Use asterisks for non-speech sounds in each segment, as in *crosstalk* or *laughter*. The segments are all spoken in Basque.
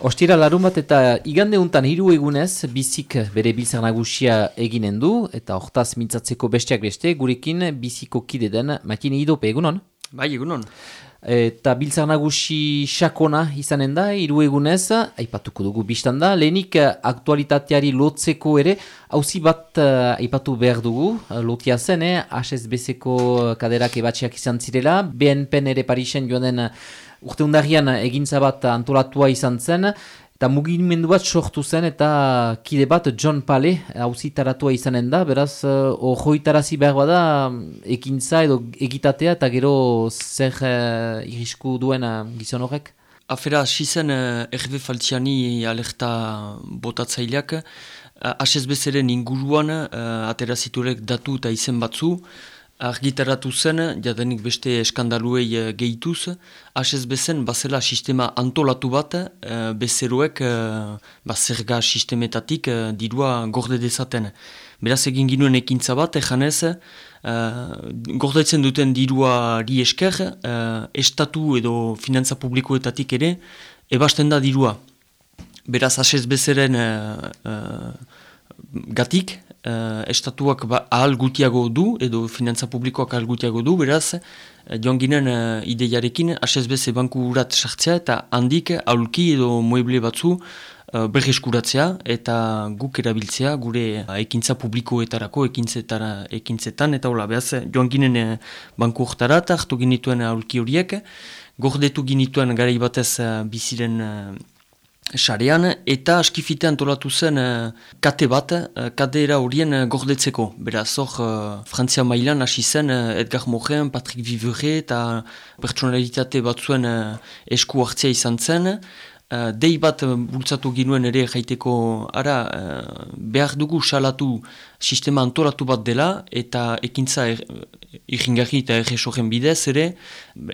Ostira larun bat eta igande untan hiru egunez bizik bere biltzak nagusia eginen du eta hortaz mintzatzeko besteak beste gurekin biziko kide den matine idope egunon? Bai egunon. Eta biltzak nagusi sakona izanen da, hiru egunez, aipatuko dugu biztan da, lehenik aktualitateari lotzeko ere, hauzi bat uh, aipatu behar dugu, lotia zen, eh? HSBC-ko kaderak ebatxeak izan zirela, BNP ere Parisen joan den urte undarian egintza bat antolatua izan zen, eta mugimendu bat sortu zen, eta kide bat John Pale hauzitaratua izanen da, beraz, uh, behar bada ekintza edo egitatea, eta gero zer uh, irisku duen uh, gizon horrek? Afera, hasi zen uh, Erbe Faltziani alerta botatzaileak, uh, HSBZ-ren inguruan uh, ateraziturek datu eta izen batzu, argitaratu zen, jadenik beste eskandaluei uh, gehituz, HSBZ bazela sistema antolatu bat, uh, bezeroek uh, bazerga sistemetatik uh, dirua gorde dezaten. Beraz egin ginuen ekintza bat, ejanez, uh, gordetzen duten diruari esker, uh, estatu edo finantza publikoetatik ere, ebasten da dirua. Beraz HSBZ-ren uh, uh, gatik, uh, estatuak ba, ahal gutiago du, edo finantza publikoak ahal gutiago du, beraz, uh, joan ginen uh, ideiarekin, HSBC banku urat sartzea, eta handik aulki edo mueble batzu uh, berreskuratzea, eta guk erabiltzea, gure uh, ekintza publikoetarako ekintzetara, ekintzetan, eta hola, behaz, joan ginen uh, banku urtarat, hartu ginituen aulki horiek, gordetu ginituen gara batez uh, biziren sarean, eta askifite antolatu zen uh, kate bat, uh, kadera horien uh, gordetzeko. Beraz, hor, uh, Frantzia mailan hasi zen uh, Edgar Moren, Patrick Vivere eta personalitate batzuen uh, esku hartzea izan zen. Uh, dei bat bultzatu ginuen ere jaiteko ara uh, behar dugu salatu sistema antolatu bat dela eta ekintza er, irringarri eta erresoren bidez ere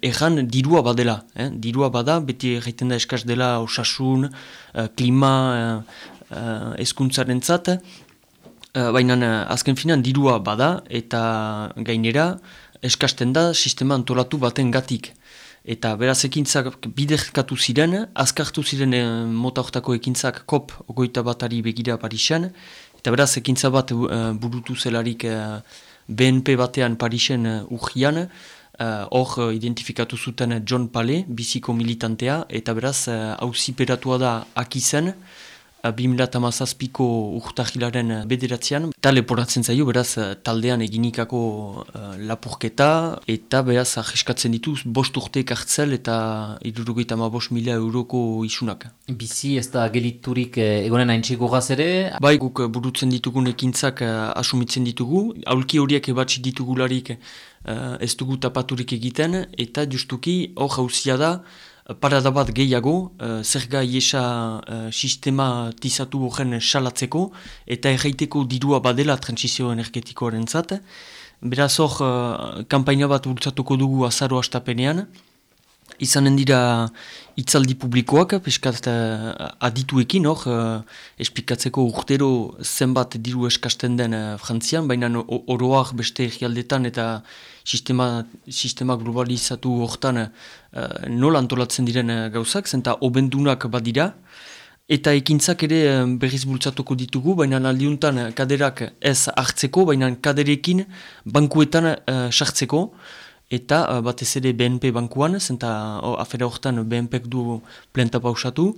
erran dirua badela. Eh? Dirua bada, beti egiten da eskaz dela osasun, uh, klima, uh, eskuntzaren zat, baina azken finan dirua bada eta gainera eskasten da sistema antolatu baten gatik. Eta beraz ekintzak biderkatu ziren, azkartu ziren e, mota horretako ekintzak kop ogoita batari begira Parisen, eta beraz ekintza bat e, burutu zelarik e, BNP batean Parisen uh, urgian, hor uh, identifikatu zuten John Pale, biziko militantea, eta beraz hauzi uh, da akizen, 2008ko urtahilaren bederatzean. Eta leporatzen zaio, beraz, taldean eginikako uh, lapurketa, eta beraz, aheskatzen dituz, bost urteek hartzel eta irurugaita ma bost mila euroko isunak. Bizi ez da geliturik eh, egonen haintxeko ere? Bai, guk burutzen ditugun ekintzak uh, asumitzen ditugu, aulki horiek ebatzi ditugularik uh, ez dugu tapaturik egiten, eta justuki hor hauzia da, parada bat gehiago, uh, zerga iesa uh, sistema tizatu horren salatzeko, eta erraiteko dirua badela transizio energetikoaren zate. Beraz hor, uh, kampaina bat bultzatuko dugu azaro astapenean, izanen dira itzaldi publikoak, peskat uh, adituekin hor, uh, esplikatzeko urtero zenbat diru eskasten den uh, frantzian, baina oroak beste egialdetan eta sistema, sistema globalizatu hortan uh, nola antolatzen diren gauzak, zenta obendunak badira, eta ekintzak ere berriz bultzatuko ditugu, baina aldiuntan kaderak ez hartzeko, baina kaderekin bankuetan uh, eta uh, batez ere BNP bankuan, zenta uh, afera horretan BNP du plenta pausatu,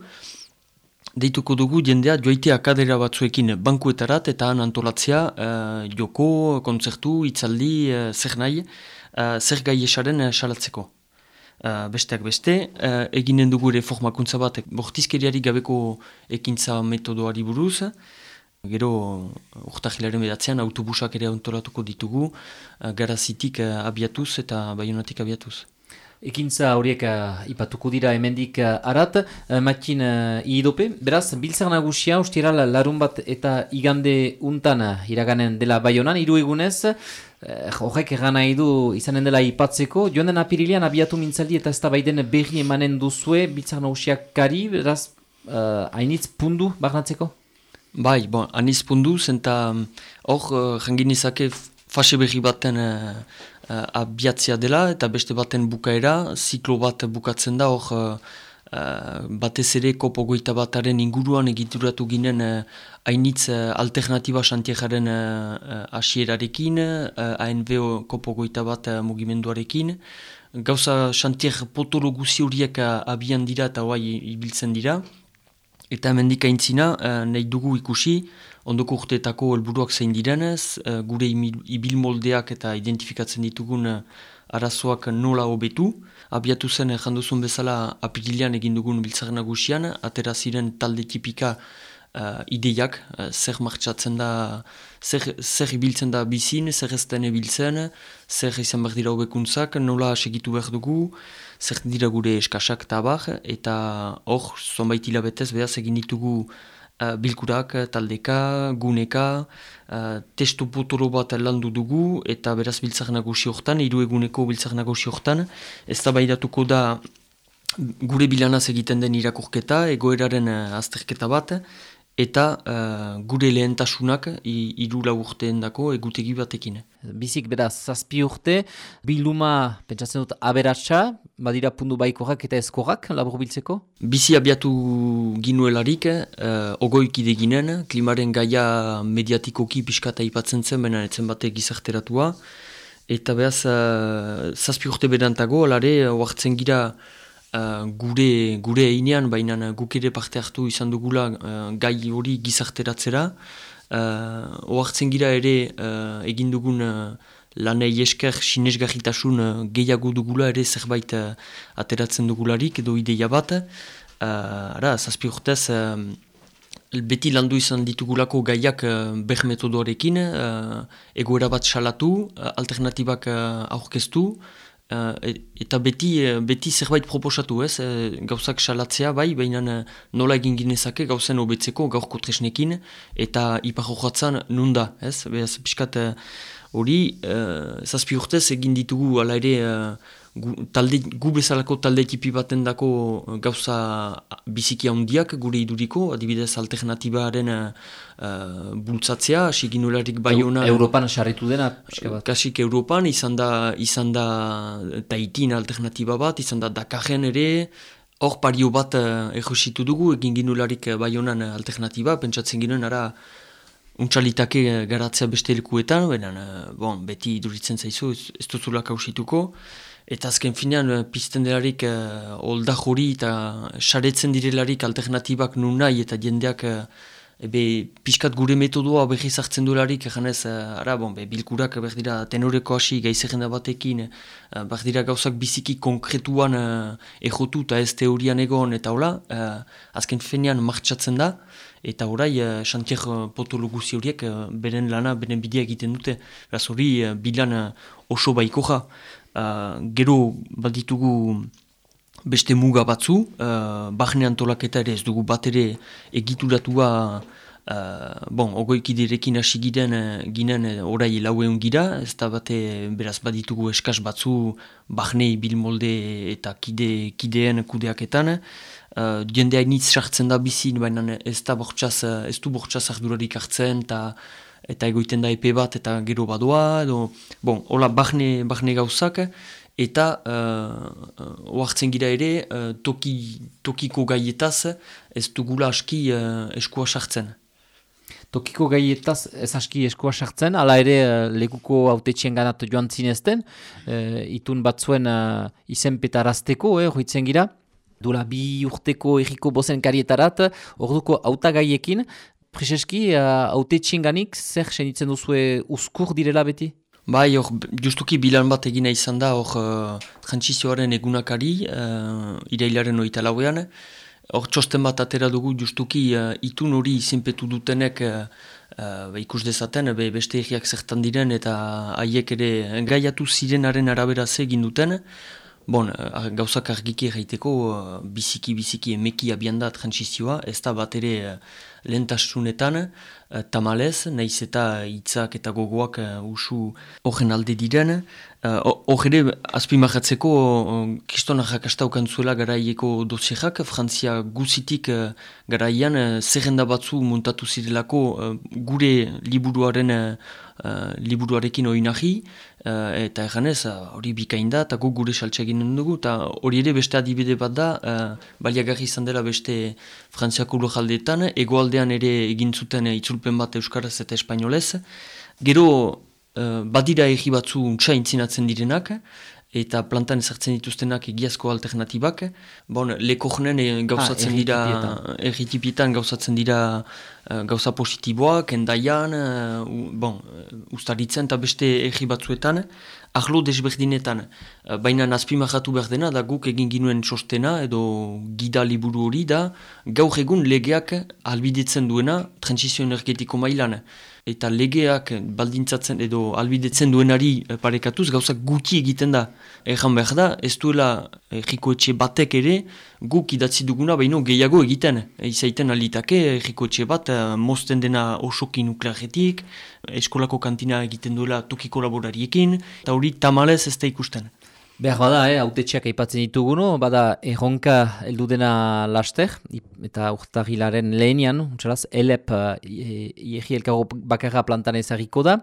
deituko dugu jendea joitea kadera batzuekin bankuetarat eta han antolatzea uh, joko, kontzertu, itzaldi, uh, zer nahi, uh, zer gai esaren salatzeko. Uh, besteak beste, uh, eginen dugu ere formakuntza bat bortizkeriari gabeko ekintza metodoari buruz, Gero, urtahilaren bedatzean, autobusak ere ontolatuko ditugu, uh, garazitik uh, abiatuz eta baionatik abiatuz. Ekintza horiek uh, ipatuko dira hemendik uh, arat, uh, matin uh, iidope. Beraz, biltzak nagusia, ustira larun bat eta igande untan iraganen dela baionan, hiru egunez, horrek uh, egan nahi izanen dela ipatzeko, joan den apirilian abiatu mintzaldi eta ez da baiden berri emanen duzue, biltzak nagusiak kari, beraz, hainitz pundu bagnatzeko? Bai, bon, aniz pundu, zenta mm, hor, uh, jangin izake fase berri baten uh, uh, abiatzia dela, eta beste baten bukaera, ziklo bat bukatzen da hor, uh, batez ere kopo goita bataren inguruan egituratu ginen hainitz uh, alternatiba xantiejaren asierarekin, uh, ANVO kopo goita bat mugimenduarekin. Gauza xantieg potolo guzi horiek abian dira eta hoai ibiltzen dira. Eta hemendik aintzina, nahi dugu ikusi, ondoko urteetako helburuak zein direnez, gure ibil moldeak eta identifikatzen ditugun arazoak nola hobetu. Abiatu zen, janduzun bezala, apirilean egin dugun biltzaren nagusian, atera ziren talde tipika uh, ideiak, uh, zer martxatzen da, zer, zer ibiltzen da bizin, zer ez den ebiltzen, zer izan behar dira hobekuntzak, nola segitu behar dugu, zer dira gure eskasak eta abar, eta hor, zonbait hilabetez, behaz egin ditugu uh, bilkurak, taldeka, guneka, uh, testu potolo bat landu dugu, eta beraz biltzak nagosi hortan, hiru eguneko biltzak nagosi hortan, ez da baidatuko da gure bilanaz egiten den irakurketa, egoeraren uh, azterketa bat, eta uh, gure lehentasunak irula urteen dako egutegi batekin. Bizik beraz, zazpi urte, biluma, pentsatzen dut, aberatsa, badira pundu baikorak eta eskorak, labur biltzeko? Bizi abiatu ginuelarik, uh, ogoikide ginen, klimaren gaia mediatikoki piskata ipatzen zen, baina etzen batek gizarteratua, eta behaz, uh, zazpi urte berantago, alare, oartzen gira, Uh, gure gure einean, baina guk ere parte hartu izan dugula uh, gai hori gizarteratzera. Uh, oartzen gira ere uh, egin dugun uh, lanei esker sinesgarritasun uh, gehiago dugula ere zerbait uh, ateratzen dugularik edo ideia bat. Uh, ara, zazpi urtez, uh, beti landu izan ditugulako gaiak uh, ber metodoarekin, uh, egoera bat salatu, uh, alternatibak uh, aurkeztu, Uh, eta beti, uh, beti zerbait proposatu ez, uh, gauzak salatzea bai, baina nola egin ginezake gauzen hobetzeko gaurko tresnekin, eta ipar horatzen nunda, ez, behaz, piskat hori, uh, zazpi urtez egin ditugu ala ere gu, talde, gu bezalako talde tipi baten dako uh, gauza biziki handiak gure iduriko, adibidez alternatibaren uh, bultzatzea, asiginularik bai hona... Europan sarritu dena? Kasik Europan, izan da, izan da taitin alternatiba bat, izan da Dakarren ere, hor pario bat uh, dugu, egin ginularik uh, bai honan alternatiba, pentsatzen ginen ara untsalitake garatzea beste elkuetan, bon, beti iduritzen zaizu, ez, ez duzulak hausituko, Eta azken finean, eh, pizten delarik uh, olda jori eta saretzen direlarik alternatibak nun nahi eta jendeak uh, ebe pixkat gure metodoa behi zartzen dularik, janez, uh, ara, bon, be, bilkurak behar dira tenoreko hasi gaizegenda batekin, uh, behar dira gauzak biziki konkretuan uh, ejotu eta ez teorian egon eta hola, uh, azken finean martxatzen da, eta orai, uh, xantier uh, potologuzi horiek, uh, beren lana, beren bidea egiten dute, beraz hori, uh, bilan uh, oso baiko ja, uh, gero baditugu beste muga batzu, uh, bahne antolaketa ere ez dugu bat ere egituratua uh, bon, ogoikiderekin hasi giden, ginen orai laueun gira, ez da bate beraz baditugu eskaz batzu bahne bilmolde eta kide, kideen kudeaketan, Uh, jende hainitz sartzen da bizin, baina ez, da bortxaz, ez du bortxaz ardurarik hartzen, eta eta egoiten da epe bat eta gero badoa, edo, bon, hola, bahne, bahne gauzak, eta uh, oartzen gira ere, uh, toki, tokiko gaietaz ez dugula aski uh, eskua sartzen. Tokiko gaietaz ez aski eskua sartzen, ala ere uh, lekuko autetxien ganat joan zinezten, uh, itun batzuen izenpetarazteko, eh, hoitzen gira, Dula bi urteko erriko bozen karietarat, orduko autagaiekin, Prezeski, haute uh, txinganik, zer senitzen duzue uskur direla beti? Bai, hor, justuki bilan bat egina izan da, hor, uh, egunakari, uh, irailaren oita lauean. Hor, txosten bat atera dugu, justuki, uh, itun hori izinpetu dutenek, uh, ikus dezaten, be, beste egiak zertan diren, eta haiek ere gaiatu zirenaren arabera egin duten. Bon, uh, gauzak argiki erraiteko, uh, biziki, biziki emeki abian da transizioa, ez da bat ere... lehentasunetan, uh, tamalez, nahiz eta hitzak eta gogoak usu horren alde diren. Hor ere, azpimahatzeko, kristona jakastaukan zuela garaieko dosierak, Frantzia guzitik garaian, zerrenda batzu montatu zirelako gure liburuaren liburuarekin oinahi, eta eganez hori bikain da, eta gure saltsa egin dugu, eta hori ere beste adibide bat da, uh, baliagarri izan dela beste frantziako jaldeetan, egoaldean ere egin zuten itzulpen bat euskaraz eta espainolez. Gero, uh, badira egi batzu untsa intzinatzen direnak, eta plantan ezartzen dituztenak egiazko alternatibak. Bon, leko jonen e, gauzatzen ah, dira, erritipietan gauzatzen dira uh, gauza positiboak, endaian, uh, bon, ustaritzen eta beste erri batzuetan, ahlo desberdinetan. Uh, Baina nazpimahatu behar dena, da guk egin ginuen txostena edo gida liburu hori da, gaur egun legeak albidetzen duena transizio energetiko mailan eta legeak baldintzatzen edo albidetzen duenari eh, parekatuz gauzak guti egiten da. Egan behar da, ez duela erriko etxe batek ere guk idatzi duguna baino gehiago egiten. Izaiten alitake erriko etxe bat eh, mozten dena osoki nuklearetik, eskolako kantina egiten duela toki kolaborariekin, eta hori tamalez ez da ikusten. Behar bada, eh, autetxeak aipatzen dituguno, bada erronka eldu dena laster, eta urtagilaren lehenian, untsalaz, elep eh, ierri elkarro bakarra plantan ezagiko da.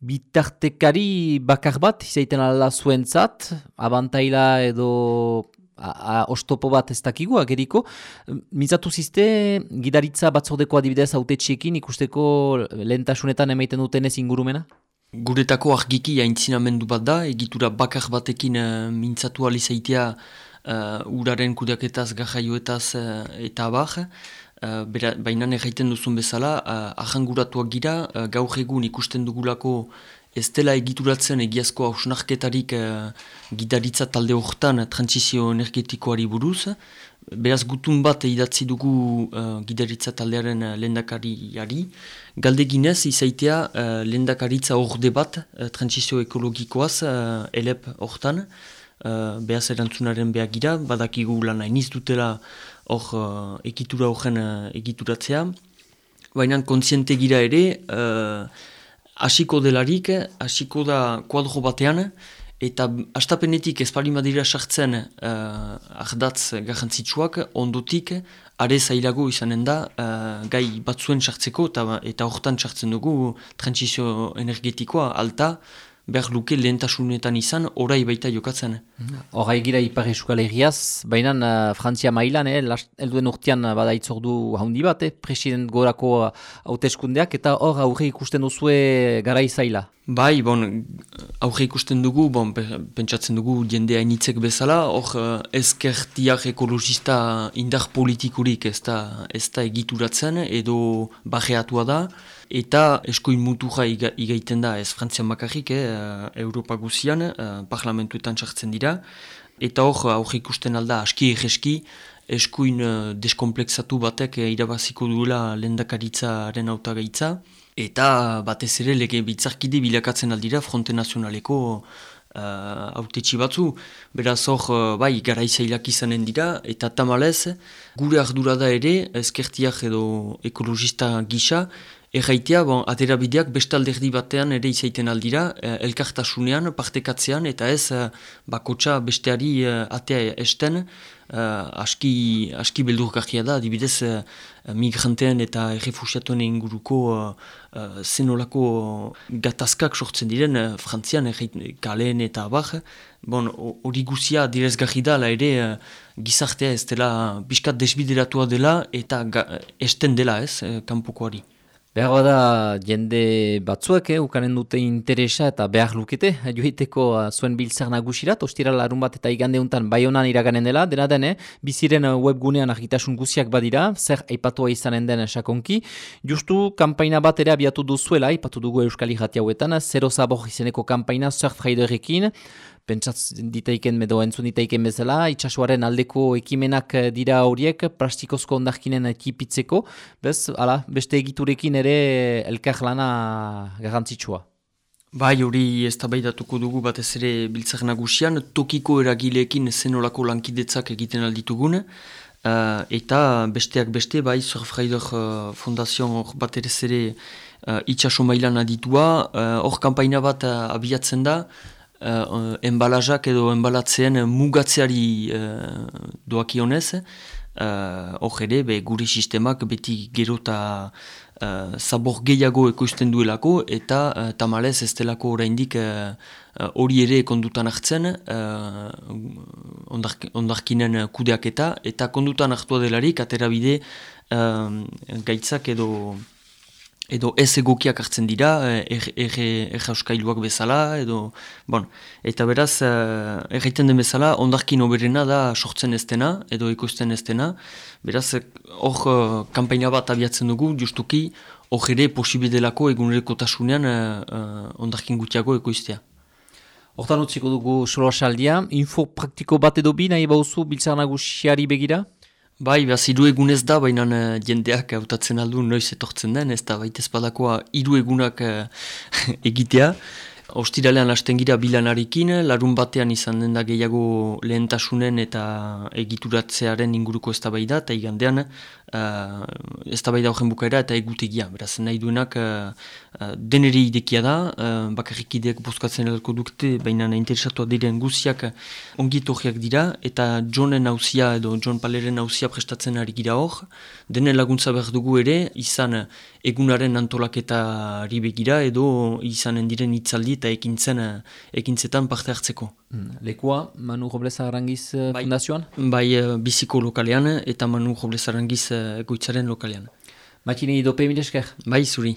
Bitartekari bakar bat, izaiten ala zuen zat, abantaila edo a, a, ostopo bat ez dakigu, ageriko. Mizatu ziste, gidaritza batzordeko adibidez autetxeekin ikusteko lehentasunetan emaiten duten ez ingurumena? Guretako argiki haintzinamendu bat da, egitura bakar batekin uh, mintzatu alizaitea uh, uraren kudeaketaz, gajaioetaz uh, eta abar. Uh, Baina erraiten duzun bezala, uh, ahanguratuak gira, uh, gaur egun ikusten dugulako ez dela egituratzen egiazko hausnarketarik uh, gidaritza talde horretan transizio energetikoari buruz. Beraz gutun bat idatzi dugu uh, gidaritza taldearen uh, lendakariari. Galdeginez izaitea uh, lendakaritza orde bat uh, transizio ekologikoaz uh, elep hortan. Uh, behaz erantzunaren behagira, badakigu lan hainiz dutela hor uh, egitura horren uh, egituratzea. Baina kontziente gira ere, hasiko delarik, hasiko da kuadro batean, eta astapenetik ezpalin badira sartzen uh, ahdatz garrantzitsuak, ondotik, are zailago izanen da, uh, gai batzuen sartzeko, eta, eta horretan sartzen dugu transizio energetikoa alta, behar luke lehentasunetan izan, orai baita jokatzen. Horai gira ipar eskal egiaz, baina uh, Frantzia mailan, eh, elduen urtean uh, bada itzordu haundi bat, eh, president gorako uh, hauteskundeak, eta hor aurre ikusten duzue gara izaila. Bai, bon, aurre ikusten dugu, bon, pentsatzen dugu jendea initzek bezala, hor uh, ezkertiak ekologista indar politikurik ez da, ez da egituratzen, edo bajeatua da, eta eskuin mutuja igaiten da ez Frantzian bakarrik, eh, Europa guzian, eh, parlamentuetan sartzen dira, eta hor aurre ikusten alda aski egeski, eskuin eh, deskomplexatu batek eh, irabaziko duela lendakaritzaren autagaitza, eta batez ere lege bitzarkide bilakatzen aldira fronte nazionaleko Uh, autetxi batzu, beraz hor, uh, bai, garaizailak izanen dira, eta tamalez, gure ardura da ere, ezkertiak edo ekologista gisa, Erraitea, bon, atera bideak bestalderdi batean ere izaiten aldira, eh, elkartasunean, partekatzean, eta ez eh, bakotsa besteari eh, atea esten, eh, aski, aski beldurgarria da, adibidez eh, migrantean eta errefusiatuen inguruko eh, zenolako gatazkak sortzen diren, eh, frantzian, kalen eta abar, bon, hori guzia direzgarri da, ere eh, gizartea ez dela, biskat desbideratua dela, eta ga, esten dela ez, eh, kanpokoari. Behar bada jende batzuek, eh, ukanen dute interesa eta behar lukete, joiteko uh, zuen biltzak nagusirat, ostira larun bat eta igande untan bai honan iraganen dela, dena den, eh, biziren webgunean argitasun guziak badira, zer aipatua izanen den sakonki. Justu, kampaina bat ere abiatu duzuela, aipatu dugu Euskal Irati hauetan, zero zabor izeneko kampaina, surfraiderekin, pentsatz ditaiken edo entzun ditaiken bezala, itxasuaren aldeko ekimenak eh, dira horiek plastikozko ondakinen ekipitzeko, bez, ala, beste egiturekin ere elkar lana garrantzitsua. Bai, hori ez dugu batez ere biltzak nagusian, tokiko eragileekin zenolako lankidetzak egiten alditugun, uh, eta besteak beste, bai, Surfrider uh, Fondazion bat ere zere uh, itxaso mailan aditua, hor uh, kampaina bat uh, abiatzen da, uh, enbalajak edo enbalatzean mugatzeari uh, doakionez, hor ere, be, gure sistemak beti gero eta uh, zabor gehiago ekoizten duelako eta uh, tamalez ez delako oraindik hori ere kondutan hartzen uh, ondarkinen kudeaketa eta kondutan hartua delarik aterabide uh, gaitzak edo edo ez egokiak hartzen dira, errauskailuak er, er, bezala, edo, bon, eta beraz, uh, erraiten den bezala, ondarkin oberena da sortzen ez dena, edo ekoizten ez dena, beraz, hor uh, kampaina bat abiatzen dugu, justuki, hor ere posibidelako egunereko tasunean uh, ondarkin gutiago ekoiztea. Hortan utziko dugu solo info praktiko bat edo bi nahi bauzu biltzar nagusiari begira? Bai, behaz, hiru egunez da, baina uh, jendeak hautatzen aldu noiz etortzen den, ez da, baita espadakoa hiru egunak uh, *laughs* egitea. Ostiralean lasten gira bilanarikin, larun batean izan den da gehiago lehentasunen eta egituratzearen inguruko ez da bai da, eta igandean uh, ez da bai da horren bukaera eta egutegia. Beraz, nahi duenak uh, uh, deneri idekia da, uh, bakarrik ideak bozkatzen edalko dukte, baina interesatua diren guziak ongit dira, eta Johnen hauzia edo John Paleren hauzia prestatzen ari gira hor, denen laguntza behar dugu ere, izan egunaren antolaketari begira edo izanen diren itzaldi eta ekintzen, ekintzetan parte hartzeko. Hmm. Lekua, Manu Robles Arangiz eh, bai, fundazioan? Bai, eh, biziko lokalean eta Manu Robles Arangiz eh, goitzaren lokalean. Matini dope, milesker? Bai, zuri.